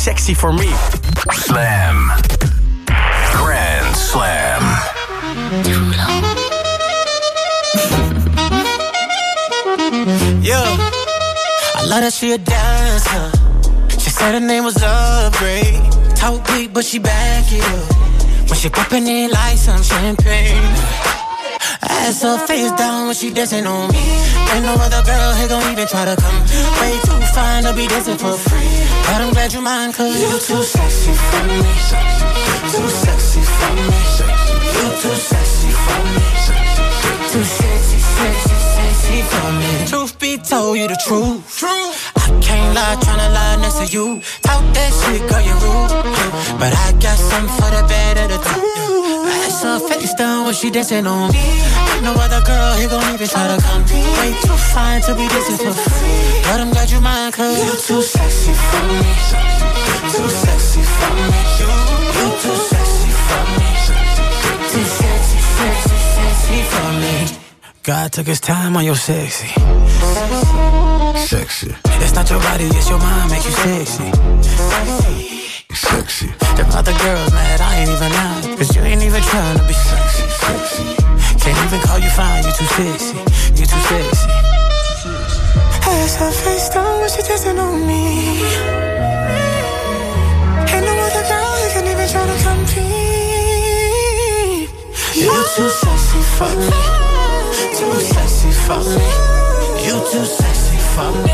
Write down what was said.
Sexy for me. Slam. Grand Slam. Yeah. I love that she a dancer. She said her name was Upgrade. Talk big, but she back it up. When she poppin' it like some champagne. Ass her face down when she dancing on me. Ain't no other girl here gon' even try to come. Way too fine to be dancing for free. I'm you mind, cause you too sexy for me. Too sexy for me. You too sexy for me. Too sexy, sexy, sexy for me. Truth be told, you the truth. I can't lie, tryna lie next to you. Talk that shit, girl, you rude. But I got something for the better to do. Ass her face down when she dancing on me. Ain't no other girl here gon' even try to come. Way too fine to be dancing for free. But I'm glad you mind, cause you too sexy God took his time on your sexy. Sexy. It's not your body, it's your mind make you sexy. Sexy. Them other girls mad, I ain't even out. Cause you ain't even trying to be sexy. Sexy. Can't even call you fine, you too sexy. You too sexy. Has her face down when she dancing on me. Ain't no other girl who can even try to compete. You too sexy for me. Too sexy for me.